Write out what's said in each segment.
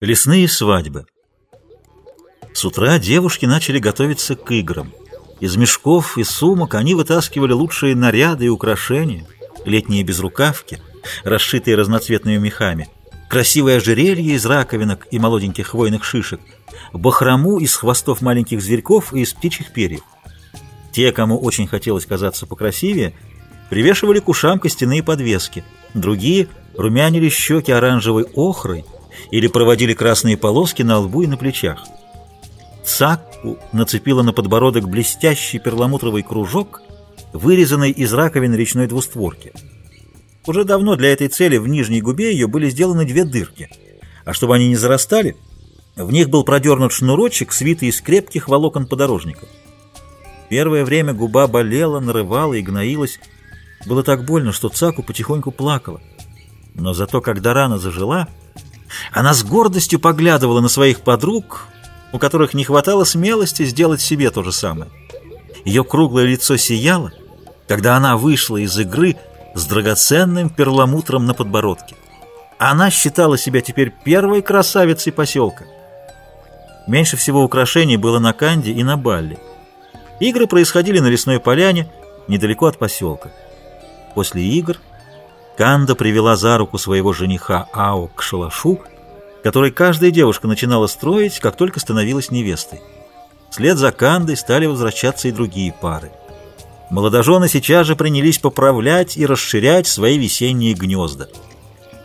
Лесные свадьбы. С утра девушки начали готовиться к играм. Из мешков и сумок они вытаскивали лучшие наряды и украшения, летние безрукавки, расшитые разноцветными мехами, красивое ожерелье из раковинок и молоденьких хвойных шишек, бахрому из хвостов маленьких зверьков и из птичьих перьев. Те, кому очень хотелось казаться покрасивее, привешивали к ушам костяные подвески, другие румянили щеки оранжевой охрой, или проводили красные полоски на лбу и на плечах. Цакку нацепила на подбородок блестящий перламутровый кружок, вырезанный из раковины речной двустворки. Уже давно для этой цели в нижней губе ее были сделаны две дырки, а чтобы они не зарастали, в них был продернут шнурочек, свитый из крепких волокон подорожника. Первое время губа болела, нарывала и гноилась. Было так больно, что Цаку потихоньку плакала. Но зато, когда рана зажила, она с гордостью поглядывала на своих подруг, у которых не хватало смелости сделать себе то же самое. Ее круглое лицо сияло, когда она вышла из игры с драгоценным перламутром на подбородке. Она считала себя теперь первой красавицей поселка. Меньше всего украшений было на Канде и на Балле. Игры происходили на лесной поляне, недалеко от поселка. После игр Канда привела за руку своего жениха Ао к шалашу, который каждая девушка начинала строить, как только становилась невестой. Вслед за Кандой стали возвращаться и другие пары. Молодожены сейчас же принялись поправлять и расширять свои весенние гнезда.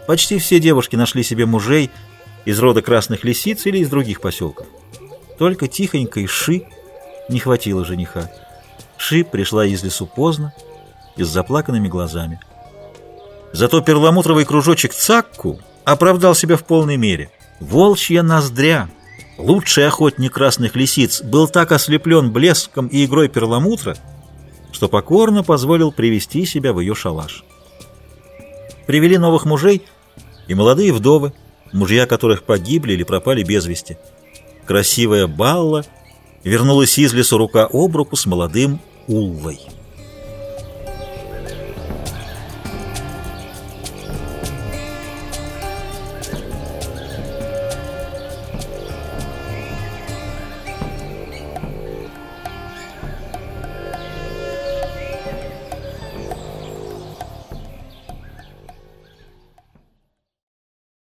Почти все девушки нашли себе мужей из рода красных лисиц или из других поселков. Только тихонькой Ши не хватило жениха. Ши пришла из лесу поздно и с заплаканными глазами. Зато перламутровый кружочек Цакку оправдал себя в полной мере. Волчья ноздря, лучший охотник красных лисиц, был так ослеплен блеском и игрой перламутра, что покорно позволил привести себя в ее шалаш. Привели новых мужей и молодые вдовы, мужья которых погибли или пропали без вести. Красивая Балла вернулась из лесу рука об руку с молодым Улвой.